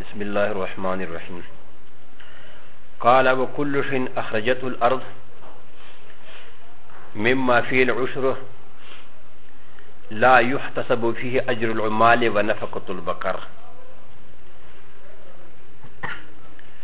بسم الله الرحمن الرحيم قال وكل شيء أخرجته الأرض مما فيه العشر لا يحتسب فيه أجر العمال ونفقة البقر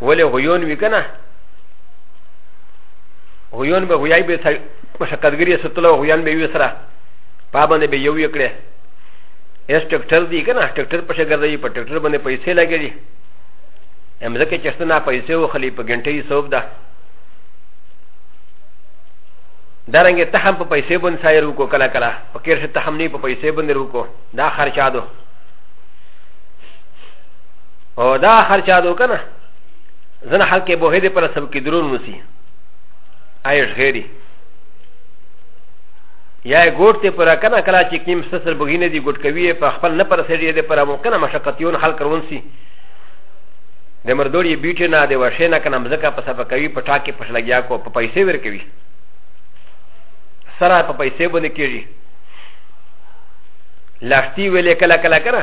ولې غيون وي که نه غيون به غيای به مشقتګري ستله غيان به وي سره پابندې به یو یې کړې اس ټکټر دی که نه ټکټر په شګر دی په ټکټر باندې پیسې لګې دي امزکه چې ستنه پیسې وخلی په ګنټه یې سوب ده دارنګه ته هم په پیسې باندې سایر وکړو کله کله په کیر شه ته هم نه په پیسې باندې وکړو دا خرچا دو او دا خرچا دو کنه زنه حال کې بوهې دې پر سب کې درون نسی آیش غیری یا ګوټ ته پر کنه کلا چې کیم سسر بوهې نه دی ګوټ کوي په خپل نه پر سړي دې پر مو کنه مشقتیون حل کرون سی د مردوري بیوټ نه دی وشه نه کنه مزکه په سب کوي په ټاکه پښ لګیا کو په پیسې ور کوي سره په پیسې باندې کېږي لاشتي ویلې کله کله کنه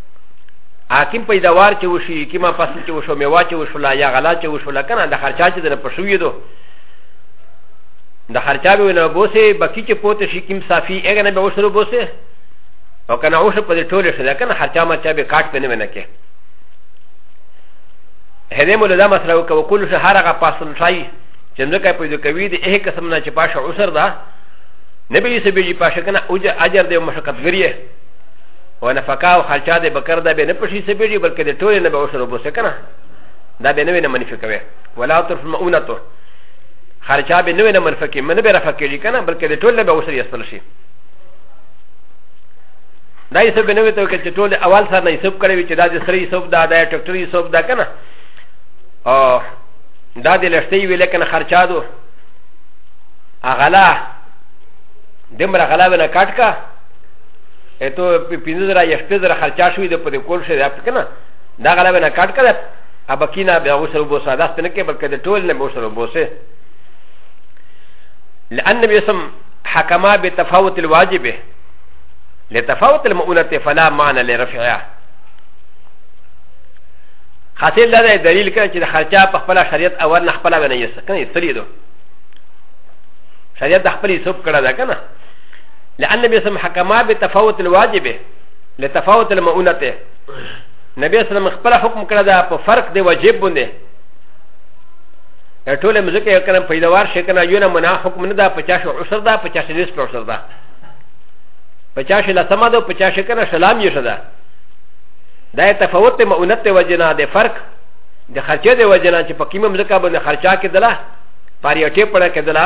حاکم پیداوار چې وشي کیما فصل چې وشو میوه چې وشو لا یا غلا چې وشو لا کنه د خرچا چې دنه پښوی دو د خرچا به نه بوسه بکی چې پوت شي کیم صافي هغه نه به وشرو بوسه او کنه اوش په دې ټوله شي کنه خرچا ما چا به کاټ پنه ونه کې هدې مولا دا مسله وکړه کول شه هر هغه فصل شای چې نو کوي د کوي د هغه قسم نه چې پاشه اوسر ده نبی سبیجی پاشه کنه اوج اجر دې مشقت غریه و نه فکا او خلچا د بکر دا به نه پشي سبيږي بلکې د ټولې نه به وشرو بوسه کنه دا به نه وي نه منفي کوي ولا تر مؤونته خلچا به نه وي نه منفي کوي نه به رفع کوي کنه بلکې د ټولې به وشري استل شي دا یې سب نه وي ته چې ټول اول سره نه حساب کړی چې دا د سری حساب دا د ټکټري حساب دا کنه او دا د لښتې وی لیکن خرچا دو اغلا دمر غلا ونه کټ کا ا ت و پنځه زره یا شپږ زره خرچا شوي د په دې کول شي دا پکې نه دا غلا به نه کاټ کړه ا بکی نه به غسل وبوسه دا ستنه کې بلکې د ټول نه غسل وبوسه لأن النبي اسم حكما بتفاوت الواجب لتفاوت المؤونة فلا معنى لرفعها حاصل دا دلیل کړه چې د خرچا په خپل شریعت اول نه خپل ونه یې سکنه یې سلیدو شریعت د خپل یې سب کړه دا کنه لان نبي سم حکما به تفاوت الواجب له تفاوت المؤنته نبي سم خپل حکم کړه دا په فرق دی واجب باندې ټول مزکه یو کنه پیداوار شي کنه یو نه منا حکم نه دا 50 عشر دا 50 نصف عشر دا 50 لا سما دا 50 کنه سلام یې شدا دا تفاوت مؤنته وجنا د فرق د خرچه د وجنا چې په کیمه مزکه باندې خرچا کېدله پاریټه پړه کېدله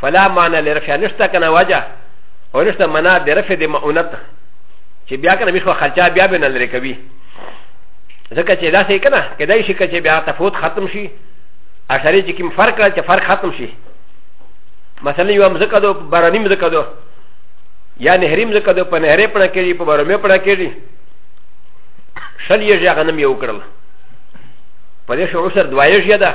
فلا معنى لرفع نشتا كان وجه ونشتا منا درفع دي مؤنت چه بیا کنه میخوا خلچا بیا بنا لري کوي ځکه چې دا سې کنه کدای شي چې بیا تفوت ختم شي اشاره چې کوم فرق راځي فرق ختم شي مثلا یو مزکه دو بارانی مزکه دو یا نهری مزکه دو په نهری پړه کېږي په بارمه پړه کېږي شل یې ځای غنم یو کړل په دې شو سر دوایې ځای ده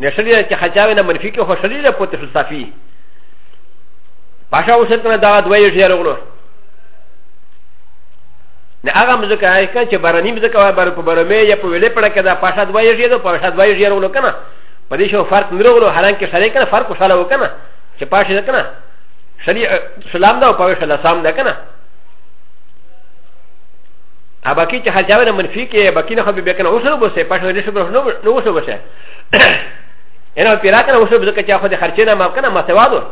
نه شری چې خچاوي نه منفي کې خو شری له پوت شو صافي پاشا وشت نه دا دوه یې ډیر غلو نه هغه مزکه هاي کان چې باراني مزکه وای بار په برمه یا په ویلې پړه کې دا پاشا دوه یې ډیر په پاشا دوه یې ډیر غلو کنه په دې شو فرق نه غلو حالانکه شری کنه فرق وشاله وکنه چې پاشا ده کنه شری سلام دا او پاوې سلام ده کنه ا باقي چې حجاوه نه منفي کې باقي نه خو به کنه اوسره بوسه پښه نه شو نو نو اوسره بوسه انا پیرا کنه اوسره بوسه چې خو د خرچې نه ما کنه ما سوادو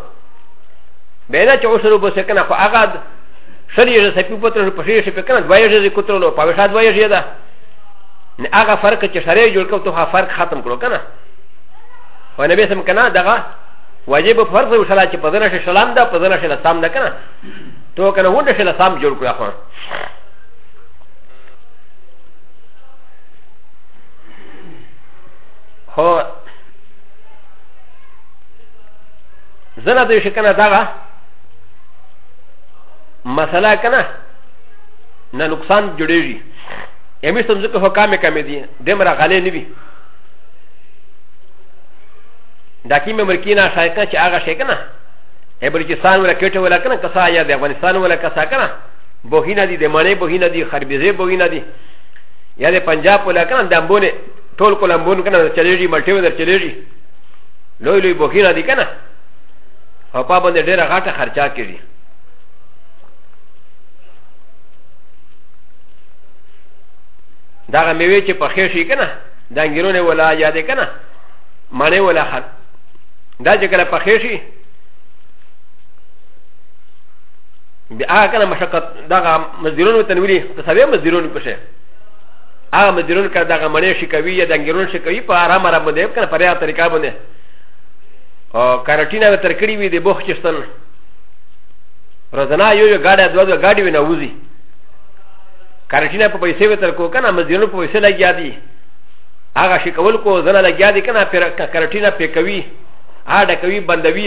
به نه چې اوسره بوسه کنه خو هغه شری یې سپی پتر په شری شي په کنه دوی یې کوتر لو په وشاد دوی یې ده نه هغه فرق چې شری جوړ کړو ته فرق ختم کړو کنه و نبی سم کنه دغه واجب فرض و شلا چې په دنه شلام ده په دنه شلام ده کنه تو کنه ونه شلام جوړ کړو خو زنه دوی شي کنه دغه مسله کنه نه نقصان جوړېږي یمې سم ځکه هو کامې کامې دي دمره غلې نه وي دا کیمه مرکینا شایکه چې هغه شي کنه ابل چې سان ولا کېټه ولا کنه کسا یا د افغانستان ولا کسا کنه بوهینا دی د معنی بوهینا دی خربیزه بوهینا دی یا د پنجاب په لکه د امبونه ټول کولمبون کنه چلیږي ملټي ودر چلیږي لوی لوی بوهینا دی کنه او په باندې ډیره غاټه خرچا کړي دا میوه چې په خیر شي کنه د انګیرونه ولا یادې کنه معنی ولا خر دا چې کله په خیر شي د هغه کنه مشقت دغه مزدورونو تنویری په سبب مزدورونو په شه هغه مزدورونو کړه دغه مړې شي کوي یا دنګرون شي کوي په آرام آرام باندې کنه په ریاض طریقه باندې او کارټینا به تر کړی وي د بوخ چستن روزانه یو یو ګاډه دوه دوه ګاډي ونه وځي کارټینا په پیسې به تر کو کنه مزدورونو په پیسې لګیا دي هغه شي کول کو زنه لګیا دي کنه کارټینا پې کوي هغه ډکوي بندوي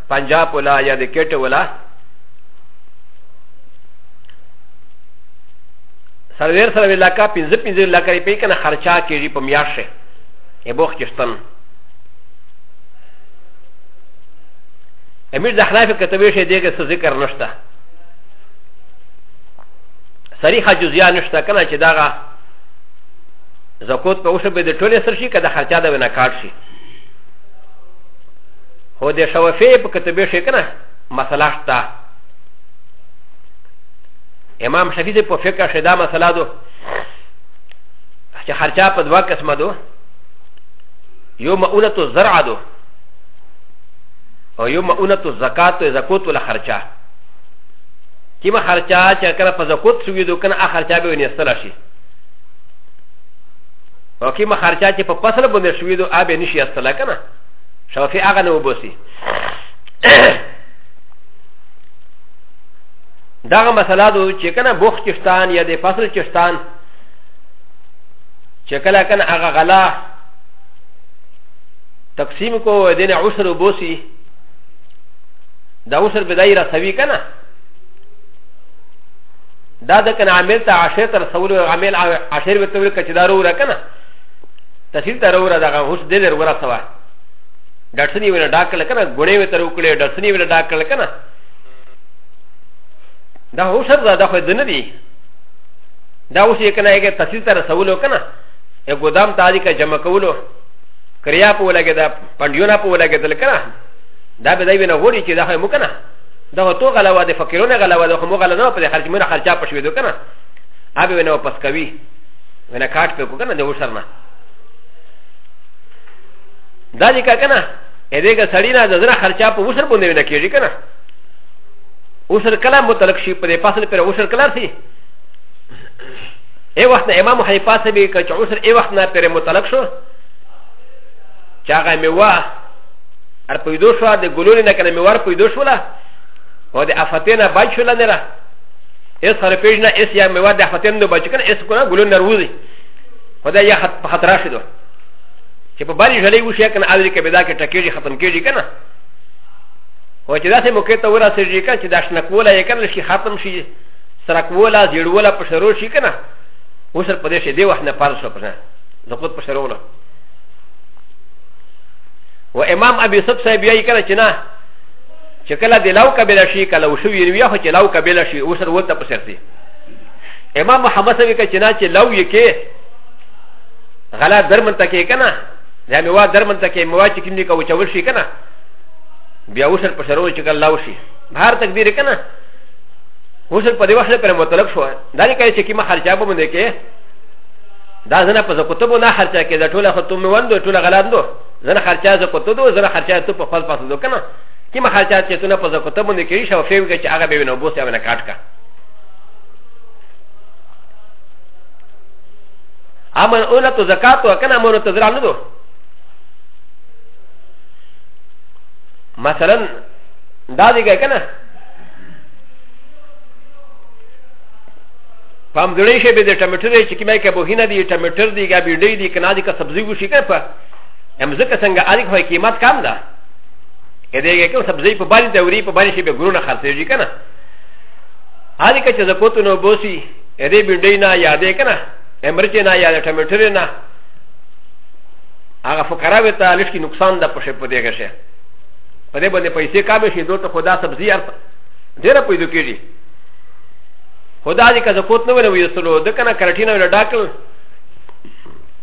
پنجاب ولا یا د کټ ولا سرویر سره ولاکا پنځه پنځه لکه په کنه خرچا کیږي په میاشه ای بوخ کشتن امیر د خلاف کتبه شه دیګه څه ذکر نشته صریحه جزیا نشته کنه چې داغه زکوت په اوسه به د ټوله سر شي کده خرچا د ونا کار شي هو د شوفي په کتبه شي کنه مسله شته امام شفیع په فقه شدا مسله دو چې خرچه په دوا قسمه دو یو مؤونه تو زرع دو او یو مؤونه تو زکات او زکوت ولا خرچه کیما خرچه چې کله په زکوت سوی دو کنه اخر چا به ونیستل شي او کیما خرچه چې په فصل باندې شوی دو ابه نشي استل کنه شافي هغه نه وبوسي دغه مسله ده چې کنه بوخ چشتان یا د فصل چشتان چې کله کنه هغه غلا تقسیم کو دین عشر وبوسي دا عشر بدای رسوي کنه دا د کنه عامل ته عشر تر سوال عامل عشر به تول کچدارو را کنه تحصیل ته راوړه دغه اوس دې در ورسوه ډاټسنی ویل ډاک کړل کنه ګونې وی تر وکړې ډاټسنی ویل ډاک کړل کنه دا هو شر دا خو دنه دی دا اوس یې کنه یې تحصیل ته رسولو کنه یې ګودام ته دې کا جمع کولو کریا په ولګه دا پندیونه په ولګه دل کنه دا به دای وینه وړي چې دا خو مو کنه دا تو غلا و د فقیرونه غلا و د خو مو غلا نه په خرج مونږ خرچا پښوي دو کنه ابي وینه واپس کوي و نه کاټ په کو کنه د وشر نه دا دې کا کنه اې دې کا سړی نه د زړه خرچا په وشر باندې نه کیږي کنه وشر کلام متعلق شي په فصل پر وشر کلام سي اي وخت امام حنيفه سبي ک چې عسر اي وخت نه پر متعلق شو چې هغه میوه ار پیدو شو د ګلونو نه کنه میوه پیدو شوله او د افتې نه بچ شوله نه اس خر پیش نہ اس یا میواد حتم دو بچکن اس کو نہ گلو نروزی خدا یا خط خطرہ شدو چې په باري ژلې وشي کنه اذر کې بدا کې ټکېږي ختم کېږي کنه او چې داسې موقع ته ورسېږي کنه چې داش نکوله یې کنه شي ختم شي سره کوله زیړوله په شروع شي کنه اوس په دې شي دی وخت نه پارس شو کنه زکوت په شروع نه و امام ابي صد صاحب یې کنه چې نه چې کله د لاو قبیله شي کله وشو یې وي خو چې لاو قبیله شي اوس ور ته پسرتي امام محمد صاحب کې چې نه چې لاو یې کې غلا درمن ته کې کنه دا میوا درمن ته کې میوا چې کیندې کو چول شي کنه بیا اوس پر شروع چې کله لاو شي بهر تقدیر کنه اوس په دې وخت پر مطلب شو دا نه کوي چې کیما خرچه به مونږ کې دا زنه په زکوتبو نه خرچه کې دا ټوله ختم وندو ټوله غلاندو زنه خرچه زکوتو زنه خرچه ته په خپل پاسو کنه کی ما خالچا چې تونه په زکوته باندې کې شو فیو کې چې هغه به نو بوسه ونه کاټ کا امن اوله تو زکات او کنه امر تزرع نه دو مثلا دا دی ګه کنه پام دړې شي به د ټمټر چې کیمه کې بوهینه دی ټمټر دی ګا بیډې دی کنه دی کا سبزی وشي کنه په امزه که څنګه اړیک وای قیمت کم ده که دې کې کوم سبزی په باندې دوري په باندې شي به ګرونه خرڅېږي که نه هغه که چې زکوت نه وبوسي دې بنډۍ نه یادې که نه مرچ نه یادې ټماټر نه هغه فقراوې ته لږ کې نقصان ده پښې په دې کې شي په دې باندې پیسې کمې شي دوی ته خدا سبزي ارته ډېره پیدا کېږي خدا دې که زکوت نه ولوي سلو د که نه کرټینه ډاکل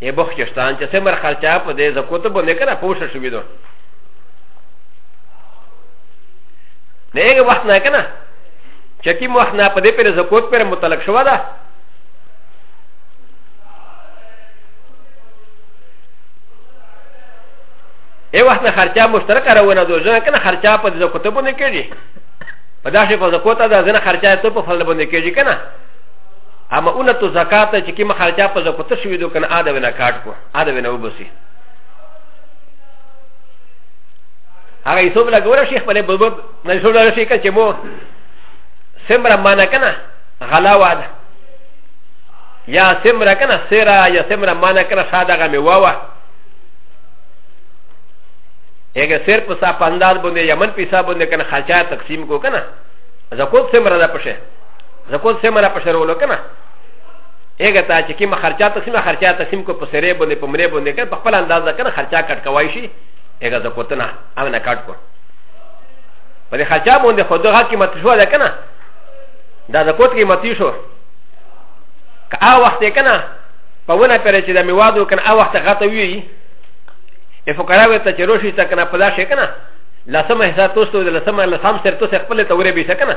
ي بخششتان چې سمر خلچا په دې زکوت باندې کنه پوښه شوې دو نه یې وخت نه کنه چې کوم وخت نه په دې پر زکوت پر متعلق شو ده ای وخت نه خرچا مشترک راونه دو ځنه کنه خرچا په دې زکوت باندې کېږي په داسې په زکوت ده ځنه خرچا ته په فضل باندې کېږي کنه اما اونه تو زکات چې کوم خرچا په زکات شوی دو کنه اده ونه کاټ کو اده ونه وبسي هغه یې څومره ګوره شي خپل بوب نه څومره شي که چې مو سمره معنا کنه غلا واد یا سمره کنه سره یا سمره معنا کنه ساده غمه واوا هغه سر په صاحب انداز باندې یمن پیسا باندې کنه خرچا تقسیم کو کنه زکوت سمره ده پشه زکوت سه منا پشر ولو کنه اګه تا چې کیمه خرچه تقسیم خرچه تقسیم کو پسره باندې پمره باندې کنه په خپل انداز کنه خرچه کټ کوي شي اګه زکوت نه امنه کټ کو په دې خرچه باندې خو دغه قیمت شو ده کنه دا زکوت قیمت شو که هغه وخت کنه په ونه پر چې د میوادو کنه هغه وخت غته وی ا فقرا و ته چروشي ته کنه پدا شي کنه لسمه حساب توستو د لسمه لسم سر تو سر خپل ته ورې به شي کنه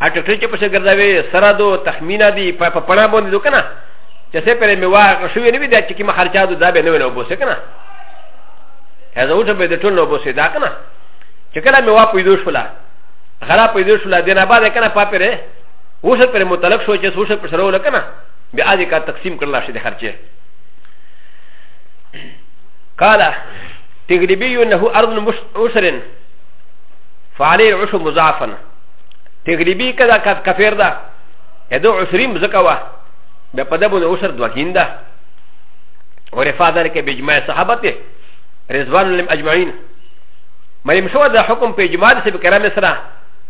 ا ټکټر چې پښه ګرځاوي سره دو تخمینه دی په پړه باندې دو کنه چې څه پرې میوا شوې نه وي دا چې کی مخرچا دو دا به نه ونه بوسه کنه هدا وټه به د ټول نو بوسه دا کنه چې کله میوا پیدا شولا غلا پیدا شولا دینه بعد کنه پاپره وسه پر متعلق شو چې وسه پر سره ولکنه بیا دې کا تقسیم کړل شي د خرچه قال تغربي انه ارض مشرن فعليه العشر مضاعفا تغریبی که دا کفر ده ا د عسریم ځکه وه بیا په ده باندې عسر دوه کین ده او رفا ده که بجماع صحابه ته رضوان لم اجمعین مریم شو دا حکم په اجماع سب کرام سره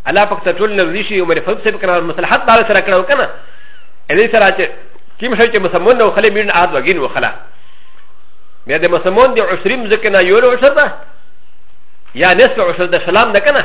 الله پاک ته ټول نوځي شي او مریم فضل سب کرام مصلحت دار سره کړو کنه ا دې سره چې کیم شي چې مسلمان نو خلې مين عاد وګین وخلا بیا د مسلمان دی عسریم ځکه نه یو عسر ده یا نصف عسر ده سلام ده کنه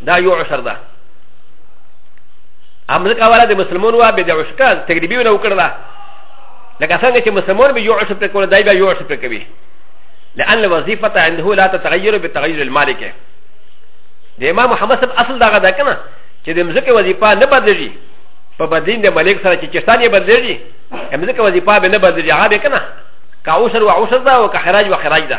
دا یو عشر ده امریکا والا د مسلمون وا به د عشر تجربه ونه وکړه لکه څنګه چې مسلمون به یو عشر پر کوله دای به یو عشر پر کوي لان الوظیفه عنده لا تتغیر بتغیر المالک د امام محمد صاحب اصل دغه ده کنه چې د مزکه وظیفه نه بدلږي په بدین د ملک سره چې چشتان یې بدلږي مزکه وظیفه به نه بدلږي هغه به کنه که عشر و عشر ده او که خراج و خراج ده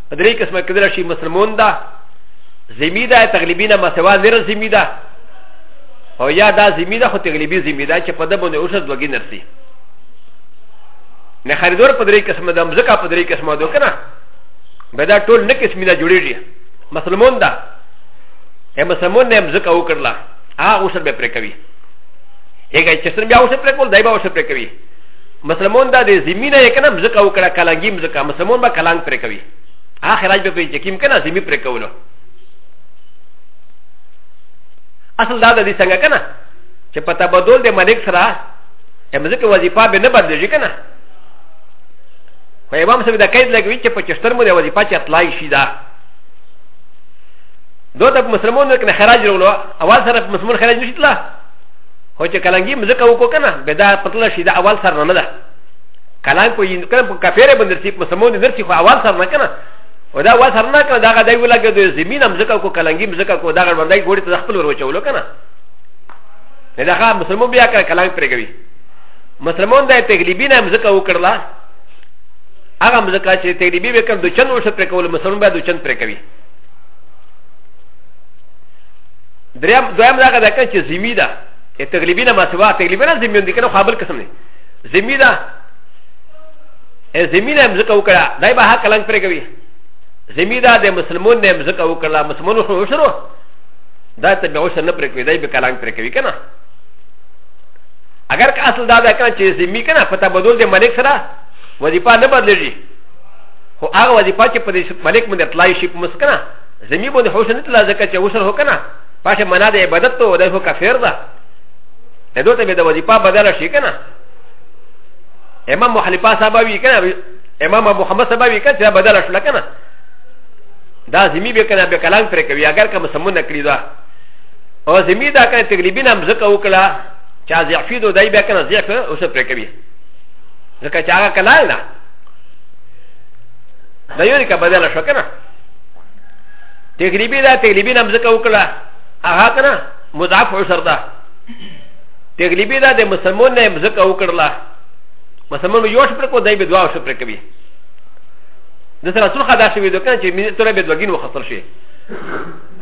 درې قسمه کېدل شي مسلمون ده زمي ده تغلیبي نه مسوا زر زمي ده او یا دا زمي ده خو تغلیبي زمي ده چې په ده باندې اوسه دوګي نرسي نه خریدور په درې قسمه ده مځکه په درې قسمه ده که نه به دا ټول نه قسمي نه جوړېږي مسلمون ده ا مسلمون نه مځکه وکړله هغه اوسه به پرې کوي هغه چې سر بیا اوسه پرې کول دی به اوسه پرې کوي مسلمون دا د زمینه یې کنه مزکه وکړه کلنګي مزکه مسلمون به کلنګ پرې کوي اخر راځي په چې کیم کنه زمي پرې کولو اصل دا د دې څنګه کنه چې په تبدل د ملک سره چې مزکه وظیفه به نه بدلږي کنه خو امام صاحب دا قید لګوي چې په چشتر مو د وظیفه چې اطلاعي شي دا دو ته مسلمون کنه خراج ورولو اول سره مسلمون خراج نشي تلا هو چې کلنګي مزکه وکړو کنه به دا پتل شي دا اول سر نه ده کلنګ په یین کنه په کافر باندې چې مسلمان دې درڅي خو اول سر نه کنه او دا اول سر نه کنه دا غدای ولګي د زمين مزکه کو کلنګي مزکه کو دا غړندای ګوړي ته خپل ور وچولو کنه نه دا ښه مسلمان بیا کنه کلنګ پرېږوي مسلمان دا تغلیبی نه مزکه وکړلا هغه مزکه چې تغلیبی وکړ د چن وشت پرې کول مسلمان به د چن پرې کوي دریم دویم دا غدا کړه چې زمي ده ا تغلیبی نه مسوا تغلیبی نه زمي دي کنه خپل قسم نه زمي ده ا زمي نه مزکه وکړه دای به حق لنګ پرې کوي زمي ده د مسلمون نه مزکه وکړه مسلمون خو وشرو دا ته به وشر نه پرې کوي دای به کلنګ پرې کوي کنه اگر که اصل دا ده کنه چې زمي کنه پتا بدل د ملک سره وظیفه نه بدلږي خو هغه وظیفه چې په دې ملک باندې اطلاع شي په مسکنه زمي بون هو شنت لا زکه چې وسر هو کنه پاشه منا د عبادت ته ودای هو کافر ده ا دوته به د وظیفه بدل شي کنه امام محلفا صاحب وی کنه امام ابو حمد صاحب وی کنه بدل شو کنه دا زمي به کنه به کلام پر کوي اگر کوم سمون نکړي دا او زمي دا کنه تقریبا هم زکه وکړه چې ضعفي دو دای به کنه ضعف او څه پر کوي زکه چې هغه کلام نه دا یو لري که بدل شو کنه تقریبی دا تقریبی نام ذکر وکړه هغه کنه مضاف عشر ده تقریبی دا د مسلمان نام ذکر وکړه مسلمان یو شپر کو دای به دوا شپر کوي د سره رسول خدا شوی دوکان چې مینه تر به دوګین وخصل شي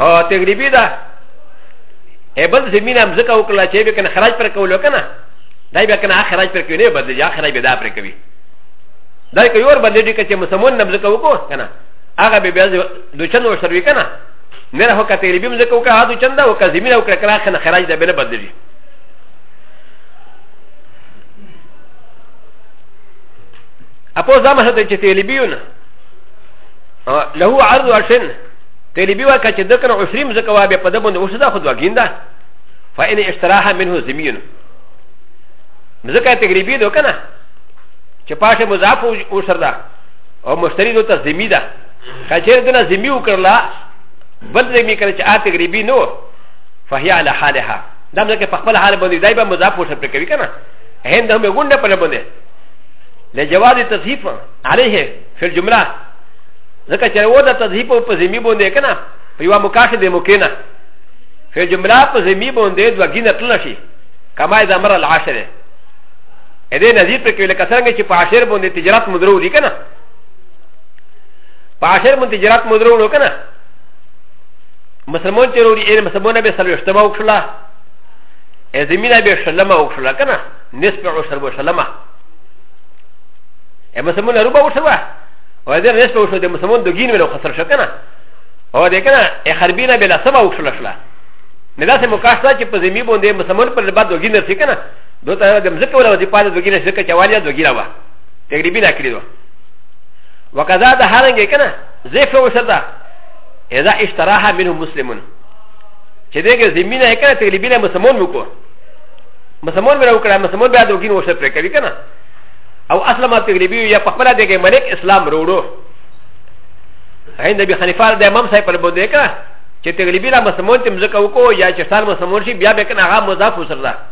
او تقریبی دا هبل زمینه هم ذکر وکړه چې به کنه خراج پر کولو کنه دای به کنه خراج پر کوي نه بدل یا خراج به دا پر کوي دای که یور بدل دي چې مسلمان نام ذکر وکړه کنه هغه به بیا د چند ور سروي کنه نه راو کته ری بیم زکو کا د چند او کا زمينه او کړه کړه خنه خراج ده بل بدلی اپو زما هته چې تیلیبیونه له عرض عشن تیلیبی وکړه چې دکن عشریم زکو به په دبن اوسه دا خود وګیندا فإن اشتراها منه زمينه مزکه تقریبی دو کنه چې پاشه مضاف او سردا او مشتری نو ته زمي ده کچیر دنه زمي وکړلا بل زمي کړ چې آت غریبی نو فهي على حالها دا مې کې په خپل حال باندې دای به مضاف وشپ کوي کنه هند هم ګونډه په باندې لجواز تذهيف عليه في الجمله ځکه چې و دا تذهيف په زمي باندې کنه په یو مکاشد مکینه في الجمله په زمي باندې دوه ګینه تل شي كما اذا مر العاشره ا دې نظیر په کې لکه څنګه چې په عاشر باندې تجارت مدرو دي کنه په عاشر باندې تجارت مدرو نو کنه مسلمان چې وروړي اې مسلمان به سلو اجتماع وکړه ا زمينه به شلمه وکړه کنه نسبه او شربو شلمه ا مسلمان روبه وشوه و د رسته وشو د مسلمان د ګین ولو خسر شو کنه او د کنه ا خربینه بلا سما وشلشلا نه داسې مکاشته چې په زمي باندې مسلمان پر لبا د ګین رسې کنه دوی ته د مځکه ولا وظیفه د دوګینه شرکه چوالیا دوګیرا وا تقریبی نه کړی دو وکذا د هرنګ کنه زیف وسدا اذا اشتراها منه مسلمون چې دغه زمينه کنه تقریبی نه مسلمان وکړو مسلمان به وکړه مسلمان به دوګین وسه پر کوي کنه او اصلا ما تقریبی یا په خپل دغه ملک اسلام وروړو هند به خلیفہ د امام صاحب پر بده کنه چې تقریبی نه مسلمان تم زکه وکړو یا چې سال مسلمان شي بیا به کنه هغه مضاف وسره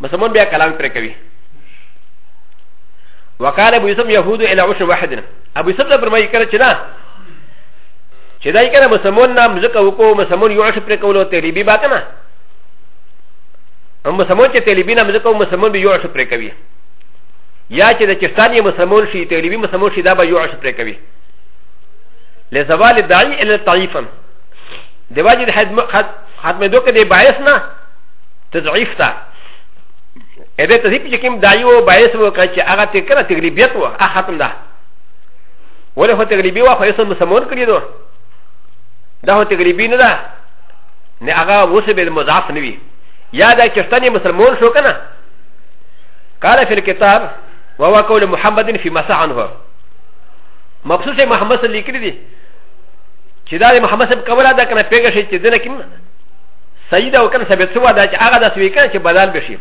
مسلمان بیا کلام پر کوي وقال ابو يوسف يهود الى عشر واحد ابو يوسف لبر ما يكره چنا چې دای کنه مسلمان نام ځکه وکړو مسلمان یو عشر پر کولو تلیبی با کنه هم مسلمان چې تلیبی نام ځکه مسلمان به یو عشر پر کوي یا چې د چستان یې مسلمان شي تلیبی مسلمان شي دا به یو عشر پر کوي لزوال داعی الى طائفا د واجد حد ختم دوکه دی باعث نه تضعیف ته ا د تضعیف چې کوم دایو باعث وکړ چې هغه ته کړه تغلیبیت و هغه ختم ده ولې هو تغلیبی و خو یې سم سمون کړی نو دا هو تغلیبی نه ده نه هغه وسه به مضاف نه وي یا دا چې ستنې مسلمان شو کنه قال في الكتاب وهو قول محمد في مسا عنه مبسوط محمد صلى الله عليه وسلم چې دا محمد صاحب کوله دا کنه پیګه شي چې دنه کې صحیح ده او کنه ثابت سوه دا چې هغه داسې وي کنه چې بدل به شي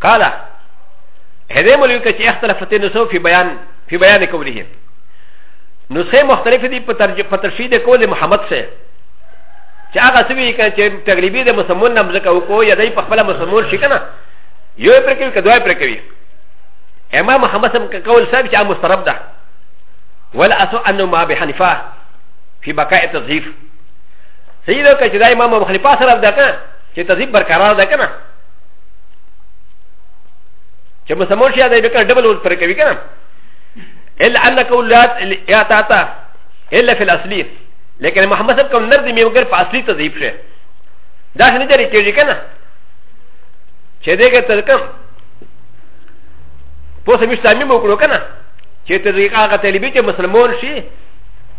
قاله هذا مولوي كتش اختلفت النسو في بيان في بيان قوله نسخه مختلفه دي فترشيد قول محمد سي چې هغه سوي کنه چې تقریبي د مسلمان نم زکه وکړو یا دای په خپل مسلمان شي کنه یو پر کوي کدوای پر کوي امام محمد سم قول صاحب چې مسترب ده ولا اسو انه ما بحنیفه في بقاء التضعيف صحیح ده که چې دا امام ابو خلیفه سره ده کنه چې تذیب برقرار ده کنه چې مسلمان شي دا به کنه ډبل ول پر کوي کنه الا ان قولات یا تا تا الا فی الاصلی لیکن محمد صاحب کوم نرد می وګر په اصلي تذیب شه دا څنګه جری کېږي کنه چې دغه ترکم پوسه مشتامي مو کړو کنه چې تذیب هغه طالبي چې مسلمان شي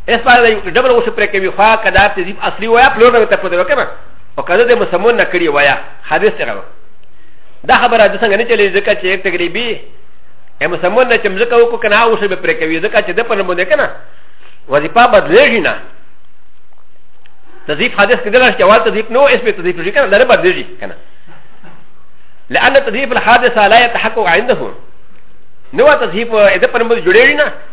اس پاره د یو ډبل اوس پرې کوي خوا کدا ته زیب اصلي ویا پلور نه ته پدې وکنه او کدا د مسمون نه کړی ویا حدیث څنګه دا خبره د څنګه نه چلی ځکه چې یک تقریبي ا مسمون نه چې مزکه وکړه کنه اوس به پرې کوي ځکه چې د پنه باندې کنه وظیفه بدلېږي نه تذیب حدیث کې دلته جواب تذیب نو اس په تذیب شي کنه دا بدلېږي کنه لأن تذیب الحادثه لا يتحقق عنده نو تذیب د پنه باندې جوړېږي نه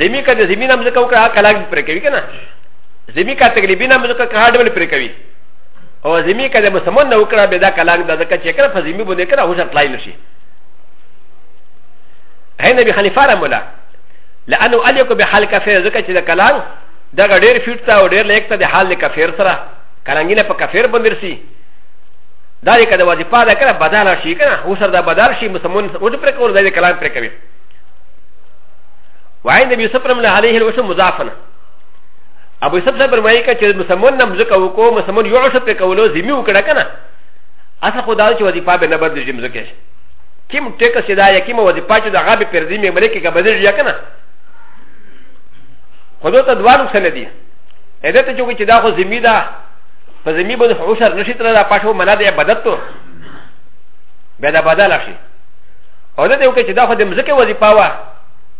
زمي کا د زمي نام ځکه وکړه کلا به پرې کوي کنه زمي کا تقریبا نام ځکه کلا ډول پرې کوي او زمي کا د مسلمان نه وکړه به دا کلا د ځکه چې کړه فزمي بده کړه هو شرط لای نشي هي نبي خلیفہ را مولا لانه الیکو به حال کافر ځکه چې د کلا دا ډېر فیټ تا او ډېر لیک ته د حال کافر سره کلنګینه په کافر باندې سي دا دې کده واجب پاده کړه بدل شي کنه هو سره دا بدل شي مسلمان او پر کول دا کلام پر کوي وعي النبي صلى الله عليه وسلم عليه الوشم مضافنا ابو يوسف صاحب فرمایي کچ مسمون نم زکه وکو مسمون یو شپ کولو زمي وکړه کنه اصل خدا چې وظیفه به نه بد جیم زکه کیم ټیک سیدا یا کیم وظیفه چې دغه به پر زمي ملک کې بدل یا کنه خدای ته دوه نقصان دي اته ته چې دا خو زمي ده په زمي باندې حوشر نشي تر دا پښو منا دې بدت ته به دا بدل شي او نه دی وکړي چې دا خو د مځکې وظیفه وه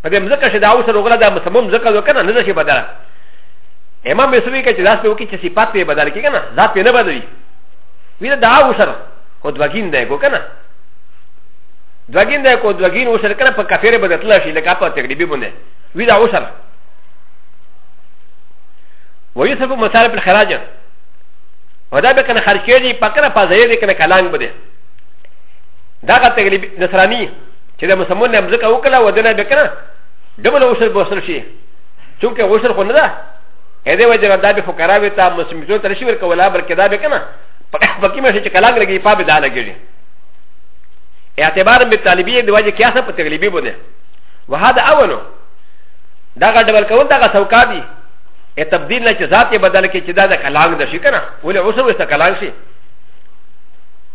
په دې مځکه چې دا اوس روغله دا مسموم مځکه ده که نه نه شي بدله امام یوسفي که چې داس پې وکړي چې صفات پې بدل کړي که نه ذات پې نه بدلوي وینه دا اوسر خو دوګین دی کو که نه دوګین دی کو دوګین اوسر که نه په کفیرې به دتله شي لکه په تقریبي باندې وی دا اوسر ویوسف مثال پر خراج ودا به کنه خرچې دي پکنه په ځای دي کنه کلام بده دا غا تغلیب نصرانی چې د مسلمان نه مزکه وکړه و دنه بکنه دبل وشل بوسل شي چونکه وشل خو نه ده اې دې وجه دا به فقرا وي تا مسلمانو تر شي ورکولا بلکې دا بکنه پکې مې چې کلاګ لګي پا به دا لګي اعتبار به طالبي د وجه کیاسه په تغلیبي بونه وهذا اولو دا غا دبل کول دا غا سوکا دي ا تبديل نه چې ذات یې بدل کې چې دا د کلام د شي کنه ولې اوس وسته کلام شي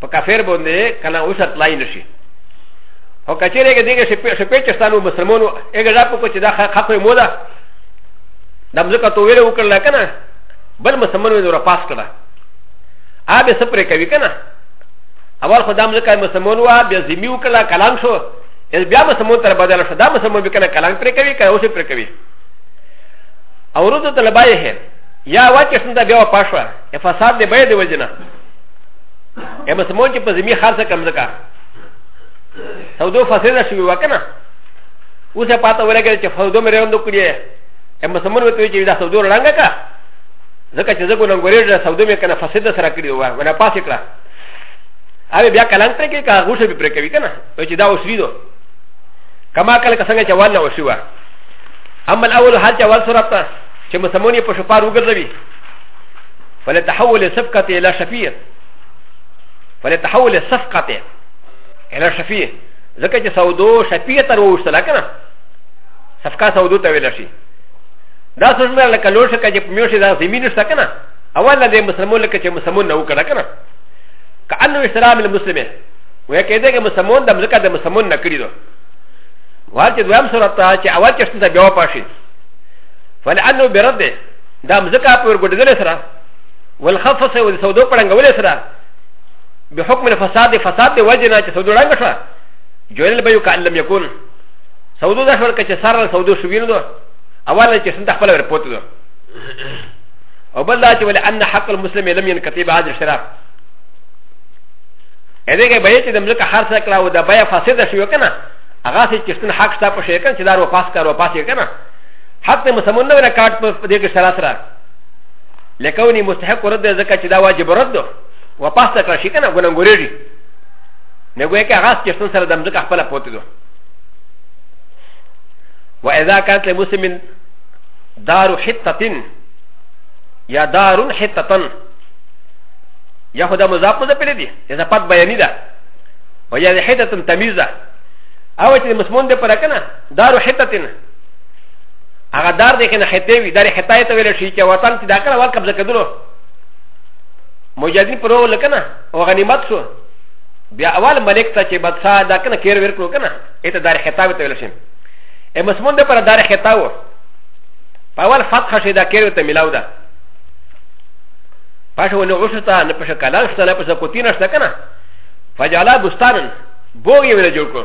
په کافر باندې کنه اوس تلای نشي او کچېره کې دغه شپې شپې چې ستانو مسلمانو هغه را په کوچ دا حق یې مودا د مزکه تو ویره وکړل کنه بل مسلمان ویره پاس کړه ا به سپرې کوي کنه اول خدام مزکه مسلمان وا بیا زمي وکړه کلام شو بیا مسلمان تر بدل شو دا مسلمان به کنه کلام پرې کوي کنه اوس پرې کوي او روزه طلبای هه یا واکه څنګه بیا پاشوا فساد دی به دی وجنه ا م س م و ن چې په زمي خرڅه کم ځکه سودو فساده شوي و که نه اوس یې پاته ولګېده چې سودو مې روندو کړي ا م س م و ن ورته وایي چې دا سودو رڼګه که ځکه چې زه ګونګورېږم سودو مې که نه فساده سره کړي وه ونه پاسې کړه هغه بیا کلنګ پرې کوي که غوښه به پرې کوي که نه وایي چې دا وشوي دو کما کله که څنګه چې اول نه وشوي وه اما الاول حال چې اول سره ته چې مسمون یې په شپار وګرځوي فلتحول صفقته الى شفيع فلتحول صفقته الى شفيع ځکه چې سودو شفيع تر وښتل کنه صفقه سودو ته ویل شي دا څه نه لکه لوړ شکه چې پمیو شي دا زمين شته کنه اول نه مسلمون لکه چې مسلمون نه وکړه کنه کانه اسلام المسلمه وه کېده کې مسلمون د ملک د مسلمون نه کړی دو وال چې دوام سره ته چې اول چې څه بیا پاشي فلانه برده دا مزکا پر ګډګل سره والخفص او سودو پړنګول سره به حکم الفساد فساد دی وجه نه چې سودو رنګ شو جوړل به یو کان لم یکون سودو دا شول کچه سره سودو شوینو دو اوله چې سنت خپل رپوت دو او بل دا چې ول ان حق المسلم لم ينكتب هذا الشراب ا دې کې به چې د ملک هر څه کړه او د بیا فاسد شو کنه هغه چې څنګه حق شته په شي کنه چې دار و پاس کار و پاس یې کنه حق ته مسمون نه کاټ په دې کې سره سره لکونی مستحق رد ځکه چې دا واجب رد ده و پاسته کړ شي کنه ګننګورېږي نه ګویا کې هغه چې څنګه سره د مځکه خپل پوتې ده و اذا كانت لمسلم دار حته یا دار حته یا خدا مضاف مضاف پرې دي اذا پات بیانې ده و یا حته تمیز ده او چې مسمون دې پر کنه دار حته هغه دار دی کنه حته وی دار حته ته ویل شي چې وطن چې دا کړه ور قبضه کدلو مجاهدین پرو لکنه او غنیمت شو بیا اول ملک ته چې بدسا دا کنه کیر ور کړو کنه اته دار حته ته ویل شي ا مسمون د پر دار حته و په اول فتح شي دا کیر ته ملاو ده پښه ونه وشته نه پښه کلان شته نه پښه کوتینه شته کنه فجعل بستانا بوغي ولا جوړ کړو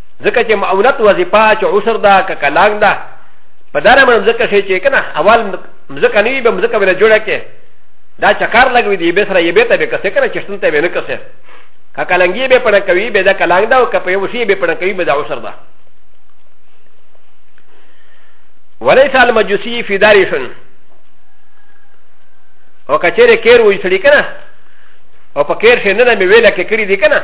ځکه چې معاونت وظیفه چې عسر ده که کلان ده په داره باندې مځکه شي چې که نه اول مځکه نه وي به مځکه به نه جوړه کې دا چکار لګوي دی به سره یې به ته به کسې که نه چشتن ته به نه کسې که کلنګي به پړه کوي به دا کلان ده او که په یو شي به پړه کوي به دا عسر ده وليس المجوسي في دارشن او کچېره کېر وې سړي که نه او په کېر شي نه نه مې ویله کې کړي دي که نه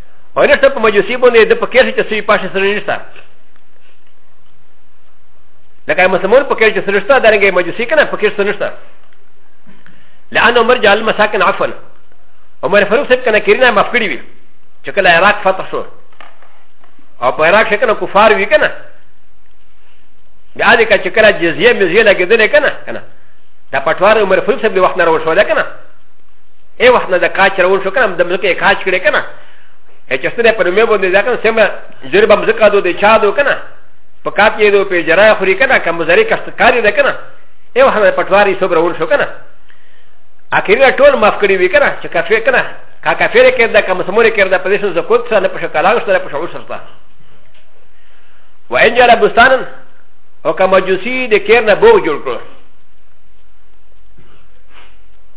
او نه ته په مجوسی باندې د پکې چې سوي پاشه سره نشته لکه مسلمان پکې چې سره نشته درنګ مجوسی کنه پکې سره نشته لأن عمر جعل مساكن عفوا عمر فاروق صاحب کنه کرینا معاف کړی وی چې کله عراق فتح شو او په عراق کې کنه کفار وی کنه بیا دې کچ کله جزیه مزیه لګیدل کنه کنه دا پټوار عمر فاروق صاحب د وخت نه راوښول کنه ای وخت نه د کاچ راون شو کنه د مزکه کاچ کړي کنه ای چې ستنه پر مې باندې ځکه سم جربه مزکه دو د چا دو کنه په کاپ یې دو په جرای خوري کنه کوم زری کښت کاری ده کنه ای وخت نه پټواري سو راون شو کنه اخیر ټول معاف کړی وی کنه چې کافي کنه کا کافي کړه دا کوم سموري کړه دا په دې سره زکوت سره نه پښه کلاو سره پښه وسرتا و ان جرا بستانن او کما جوسی د کیر نه بو جوړ کړو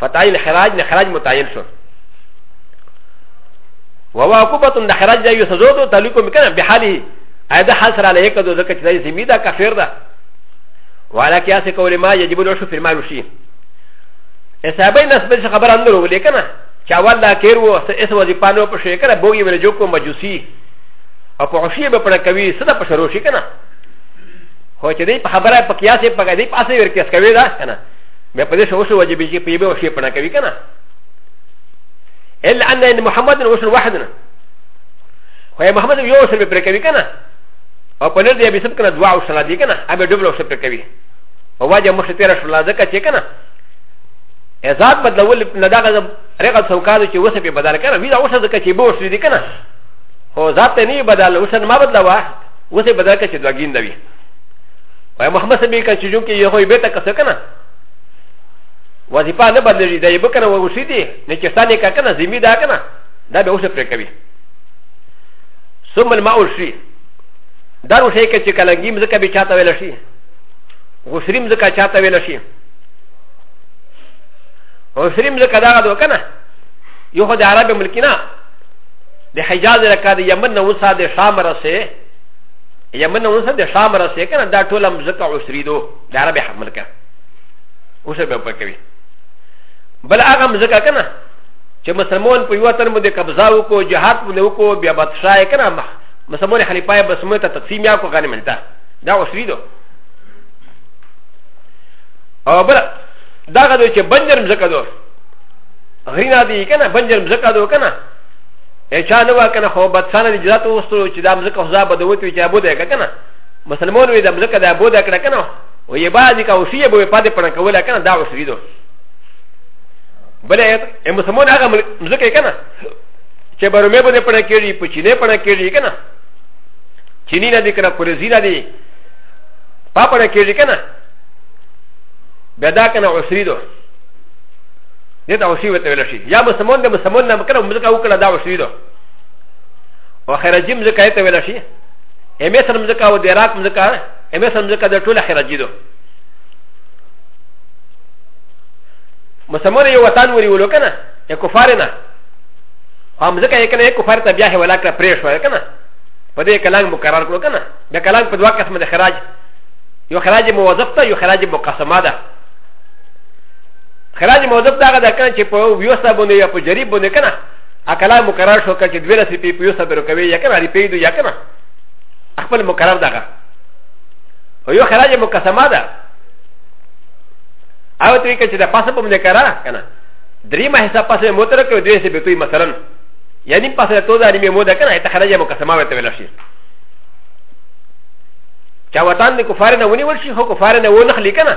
فتعين خراج نه خراج متعين شو وهو عقوبة د خراج لا يسزوتو تعلق مكان بحاله هذا حال سره عليه كدو ذكا چې دای سمي دا کافر ده وعلى قياس قول ما يجب الوشو في المال وشي اسابي نسبه څخه خبر اندر ولې کنه چې اول دا کېر وو اس وظیفه نو په شي کنه بوګي ور جو کو مجوسي او په عشي به پړه کوي صدا په شروع شي کنه خو چې دې په خبره په قياس په دې پاسه ور کېس کوي دا کنه بیا په دې شو شو وجب شي په یبه وشي پنا کوي کنه الا ان محمد وصل وحدنا خو محمد یو وصل پر کوي کنه او په لر دې به سب کنه دعا او صلاه دي کنه ابه ډبل وصل پر کوي او واجه مخ ته رسول الله زکه چې کنه ازاد بدلول نه دا غزه رغه څوکاله چې وسه په بدل کنه وی دا وسه زکه چې به وصل دي کنه هو ذات نه بدل وسه ما بدلوا وسه بدل کړه چې دواګین دی و محمد صاحب یې کړه چې جون کې یو خو یې بیرته کسه کنه وظیفه نه بدلېږي دا یې به کنه وغوښي دي نه چې ستانې کا کنه ذمي دا کنه دا به اوس پرې کوي ثم الماء شي دا روشي کې چې کلنګي مزکه به چاته ویل شي غسري مزکه چاته ویل شي غسري مزکه دا غو کنه یو خو د عرب ملکینا د حجاز رکا د یمن نه وسه د شام رسه يمن اوس د شام رسې کنه دا ټول هم زکه عسری دو د عربي حمل کا اوس به پکوي بل هغه هم زکه کنه چې مسلمان په یو تر مده قبضه وکړو جهاد مو وکړو بیا بادشاہ کنه مخ مسلمان خلیفہ به سمه ته تقسیم یا کو غنی ملتا دا عسری دو او بل دا غدو چې بنجر زکه دو غرینا دی کنه بنجر زکه دو کنه ا چا نه وکنه خو بدسانه دي جزات وستو چې دا مزکه خدا بدوت وي چې ابو ده کنه مسلمان وي دا مزکه دا ابو ده کړه کنه و یې بعد کا وشي به پاتې پړه کوله کنه دا وشي دو بلې ا مسلمان هغه مزکه کنه چې برمه به پړه کېږي پچینه پړه کېږي کنه چینی نه دي کنه پرزی نه دي پاپړه کېږي کنه بیا دا کنه وشي دو نه دا وشي وته ویل شي یا مسلمان د مسلمان نه مکره مزکا وکړه دا وشي دو او خرجي مزکا ته ویل شي امه سره مزکا او د عراق مزکا امه سره مزکا د ټوله خرجي دو مسلمان یو وطن وری ولو کنه یا کفار نه هم ځکه یې کنه کفار ته بیا هې ولا کړ پرې شو کنه په دې کلام مقرر کړو کنه د کلام په دوا قسم د خراج یو خراج موظف ته یو خراج مقسمه ده خراج موضوب داغه دا کنه چې په ویوسا باندې یا په جریب باندې کنه اکلا مقرر شو کنه چې دوه لسی په ویوسا برو کوي یا کنه ری پیدو یا کنه خپل مقرر داغه او یو خراج مقسمه ده او ته کې چې دا پاسه په باندې کرا کنه درې ما حساب پاسه موتر کې دوه سی به توي مثلا یعنی پاسه تو دا نیمه موده کنه ته خراج مقسمه وته ویل شي چا وطن د کفار نه ونیول شي خو کفار نه ونخلی کنه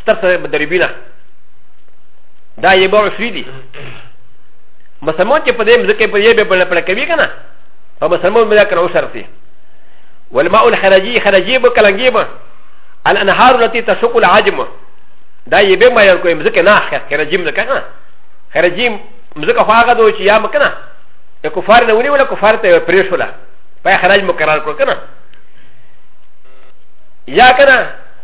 ستر سره مدربینه دا یې به عشري دي مسلمان چې په دې مځکه په یې به بل پړ کوي کنه او مسلمان به دا کنه وشر سي والماء الخرجي خرجي به کلنګي به الانهار التي تشق العجم دا یې به ما یو کوم ځکه نه خرجي مځکه کنه خرجي مځکه خو هغه دوی چې یا مکنه د کفار نه ونی ولا کفار ته پرې شولا په خراج مقرر کړ کنه یا کنه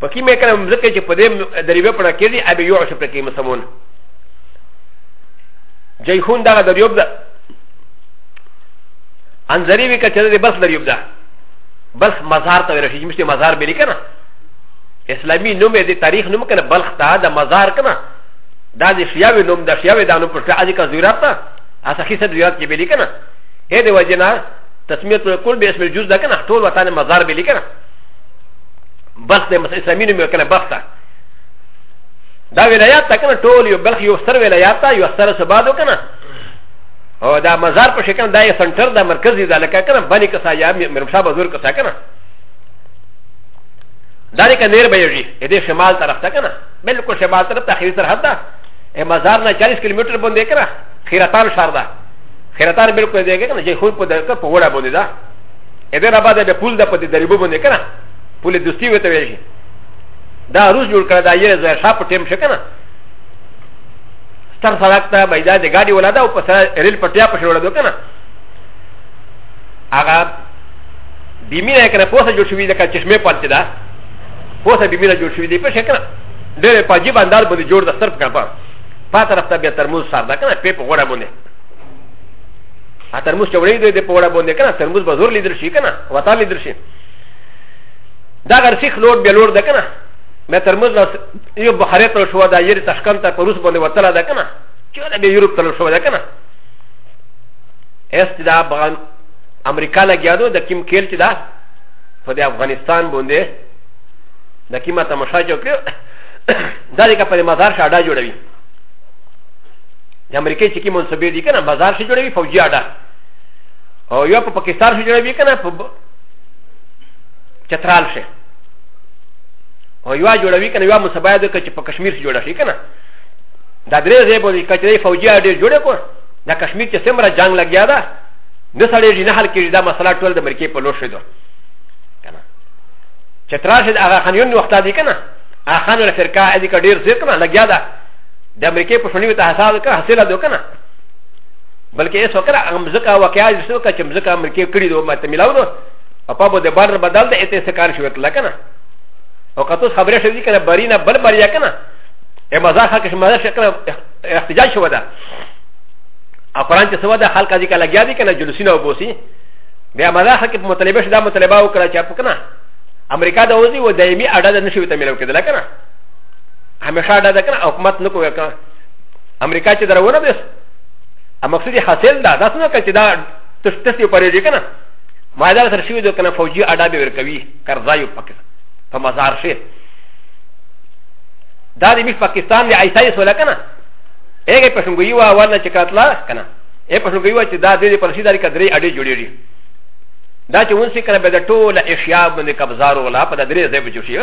په کې مې کړم ځکه چې په دې دریوه پړه کې دي ابي یو شپ کې مسمون جیحون دا دریوب ده انځري وی کچره دې بس دریوب ده بس مزار ته ورشي چې مشته مزار به لیکنه اسلامي نوم دې تاریخ نوم کنه بلخ ته دا مزار کنه دا دې شیاوي نوم دا شیاوي دا نوم پر څه اځي کا زیرات ته اسخي څه زیرات کې به لیکنه هې دې وجنه تسمیه کول به اسم الجز ده کنه ټول وطن مزار به لیکنه بخت د مسئله اسلامي نوم یې کنه بخت دا ولایات ته کنه ټول یو بلخ یو سر ولایات ته یو سر سبادو کنه او دا مزار په شکل دا یې سنټر دا مرکزي دا لکه کنه باندې کسا یا مرم صاحب زور کسا کنه دا لکه نیر به یوږي دې شمال طرف ته کنه بالکل شمال طرف ته خیر سرحد ده ا مزار نه 40 کیلومتر باندې کنه خیرتان شهر ده خیرتان بالکل دې کنه جې خو په دغه په وړه باندې ده ا دې نه بعد به پول ده په دې دریبو باندې کنه پولی دوستی وته ویل شي دا روز جوړ کړه دا یې زه شاپ ټیم شو کنه ستر سړک ته بيدا د ګاډي ولاده او په سره ریل پټیا په شوړه دو کنه هغه بیمینه کنه پوسه جوړ شوې ده که چشمه پاتې ده پوسه بیمینه جوړ شوې ده په شکل ډېر په جیب انداز باندې جوړ ده ستر په کپا په طرف ته بیا ترموز سره ده کنه په په غوړه باندې ا ترموز چوړې ده په غوړه باندې کنه ترموز به زور لیدل شي کنه وتا لیدل شي دا غر سیخ لوړ بیا لوړ ده که نه مې تر موږ لاس یو بخاري تل شو دا یری تشکن ته په روس باندې وتله ده که نه چې دا بیا یورپ تل شو ده که نه است دا افغان امریکا لګیا دو د کیم کیل چې دا په د افغانستان باندې د کیمه تماشا جوړ کړو دا لکه په مزار شاډه جوړوي د امریکې چې کوم منصبې دي کنه بازار شي جوړوي فوجي اډه او یو په پاکستان شي جوړوي کنه په چترال شي او یو جوړوي کنه یو مسبای د کچ په کشمیر کې جوړ شي کنه دا درې ځای باندې کچري فوجي اډې جوړ کو دا کشمیر چې سمره جنگ لګیا دا نه سړې جن حل کې دا مسله ټول د امریکای په لور شي دو کنه چترال شي هغه خانیون وخت دی کنه هغه خان له فرقه دې کډیر زیر کنه لګیا دا د امریکای په شنو ته حساب کنه حاصله دو کنه بلکې اس وکړه هغه مزکه واقعا چې څوک چې مزکه امریکې کړی دوه ماته ملاو نو او په بده بار بدل د اته سکار شو کله کنه او کتو خبره شوی کنه برینا بل بریا کنه ا مزاح کې مزاح شکل احتجاج شو ده ا قران چې سودا خلک دې کله لګیا دي کنه جلوسینه وبوسی بیا مزاح کې مطالبه شدا مطالبه وکړه چې په کنه امریکا د اوزي و دایمي اډه د نشوي ته ملاو کېدل کنه همیشه اډه ده کنه حکومت نکوي کنه امریکا چې درونه ده ا مقصود حاصل دا داس نه کچ دا تس تس یو پرې کنه ما دا سره شوی دو کنه فوجي اډا به ورکوي کرزایو پکې په مزار شي دا د مش پاکستان دی ایسای سره کنه هغه پښنګوي وا ورنه چې کاتلا کنه هغه پښنګوي وا چې دا د دې پرشي داري کډري اډې جوړېږي دا چې ونسي کنه به د ټوله اشیا باندې قبضار ولا په درې ځای به جوړ شي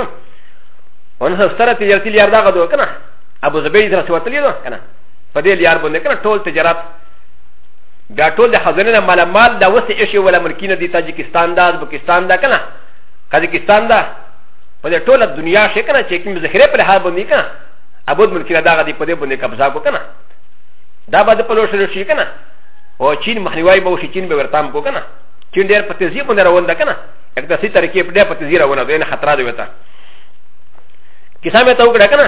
ون سره تجارتي لار دا غدو کنه ابو زبیر سره سوتلی دو کنه په دې لیار باندې کړه ټول تجارت بیا ټول د خزانه نه مال مال دا وسه ایشي ولا ملکین دي تاجکستان دا ازبکستان دا کنه قزاقستان دا په دې ټول دنیا شي کنه چې کوم ذخیره په حال باندې کنه ابود ملکین دا غدي په دې باندې قبضه کو کنه دا به په لور شروع شي کنه او چین مخنیوي به وشي چین به ورتام کو کنه چین ډیر په تیزی باندې روان ده کنه اقتصادي طریقې په دې په تیزی روانه ده نه خطر دی وته کیسه مې ته وکړه کنه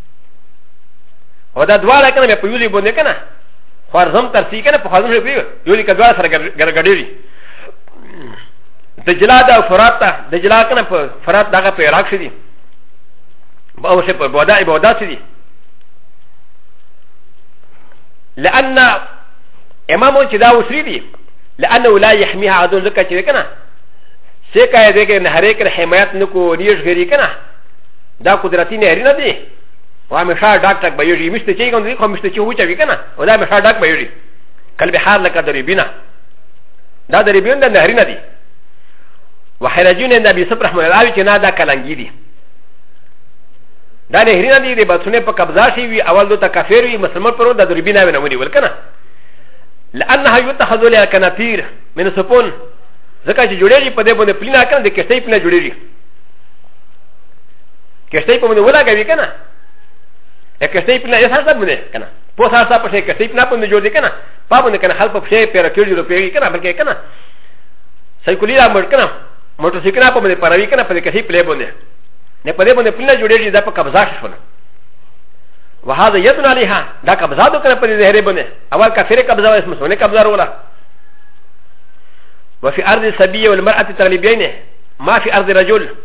او دا دواړه کنه به په یولي باندې کنه خوارزم ترسي کنه په خوارزم شي یولي کنه دواړه سره ګرګډېږي د جلا دا فرات ته د جلا کنه په فرات دغه په عراق شي دي او شي په بودا بودا شي دي لأن امام چې دا وسري دي لأنه لا يحميها عدو ځکه چې کنه سيكا يدك نهريك الحمايات نكو نيش غيري كنا دا قدرتی نهری نه دی و همیشه ډاک ټک به یوږي مشته چې کوم دی خو مشته چې وچه وی کنه او دا همیشه ډاک به یوږي کله به حال لکه درې بنا دا درې بین د نهری نه دی و حرجون عند ابي صبر رحمه الله چې نه دا کلنګی دی دا نهری نه دی د بچونه په قبضه شي وی اول دوته کافر وی مسلمان پرو د درې بنا ونونی ول کنه لانها يتخذ لها كنافير من سپون ځکه چې جوړېږي په دې باندې پلینا کنه د کشتۍ پلینا جوړېږي که شته په مونږ ولا کوي کنه که شته په نه سره سره مونږ کنه په سره سره په شي که شته نه په مونږ جوړ دي کنه په مونږ کنه خلک په شي پیرا کړی جوړ پیږي کنه بلکې کنه سایکولي را مړ کنه موټر سایکل په مونږ پروي کنه په کې شي پلی بونه نه په دې باندې پلنه جوړېږي دا په قبضه شول وهذا يدن عليها دا قبضه دو کنه په دې زهره بونه اول کافر قبضه واسمه سونه قبضه وروله وفي ارض السبيه والمراه تغلبينه ما في ارض رجل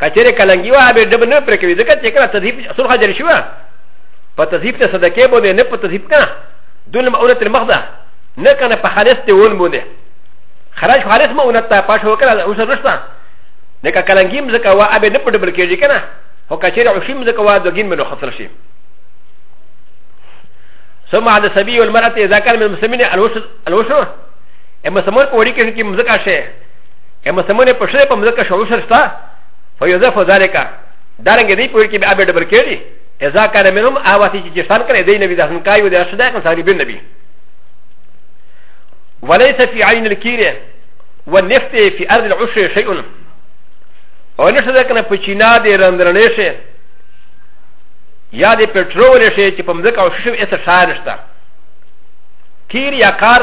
کچره کلنګي وه به دبه نه پر کوي ځکه چې کله تذهیب اصول خجل شو په تذهیب ته صدقه باندې نه په تذهیب کنه دون مؤنت المخزه نه کنه په خالص ته ون باندې خراج خالص مؤنت ته پښ وکړه اوس رښتا نه کا کلنګي مزکه وا به نه په دبل کېږي کنه هو کچره او شي مزکه وا دګین منو خسر شي ثم على السبي والمرأة إذا كان من المسلمين الوشو المسلمون كوريكي مزكا شيء ا مسلمان په شری په ملک شو شر شتا فیوزف ذالک دارنګ دی پوری کې به ابه ډبل کړي اذا كان منهم اواتي چې شان کړي دی نبی داسن کایو د ارشد کن ساری بن نبی وليس في عين الكيره والنفط في ارض العشر شيء او نشته ده کنه په چینا دی رندرنې شي یا د پټرول شي چې په مځکه او شیشو ایسه شار نشته کیر یا کار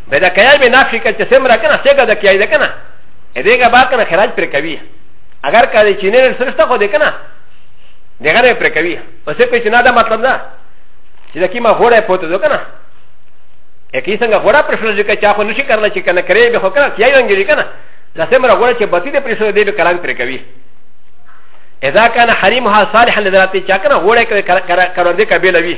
به دا کیا به نافی کړه چې سمرا کنه څنګه دا کیا دې کنه ا دې کا با کنه خراج پر کوي اگر کا دې چینه سرشته خو دې کنه دغه نه پر کوي پس په چې نه دا مطلب ده چې دا کیما غوړه پوت دو کنه ا کی څنګه غوړه پر شل چې چا خو نشي کړل چې کنه کرے به خو کنه کیا یې انګری کنه دا سمرا غوړه چې بتی دې پر شل دې به کلام پر کوي اذا كان حريمها صالحا لذاتي چا کنه غوړه کړه کړه دې کبه لوي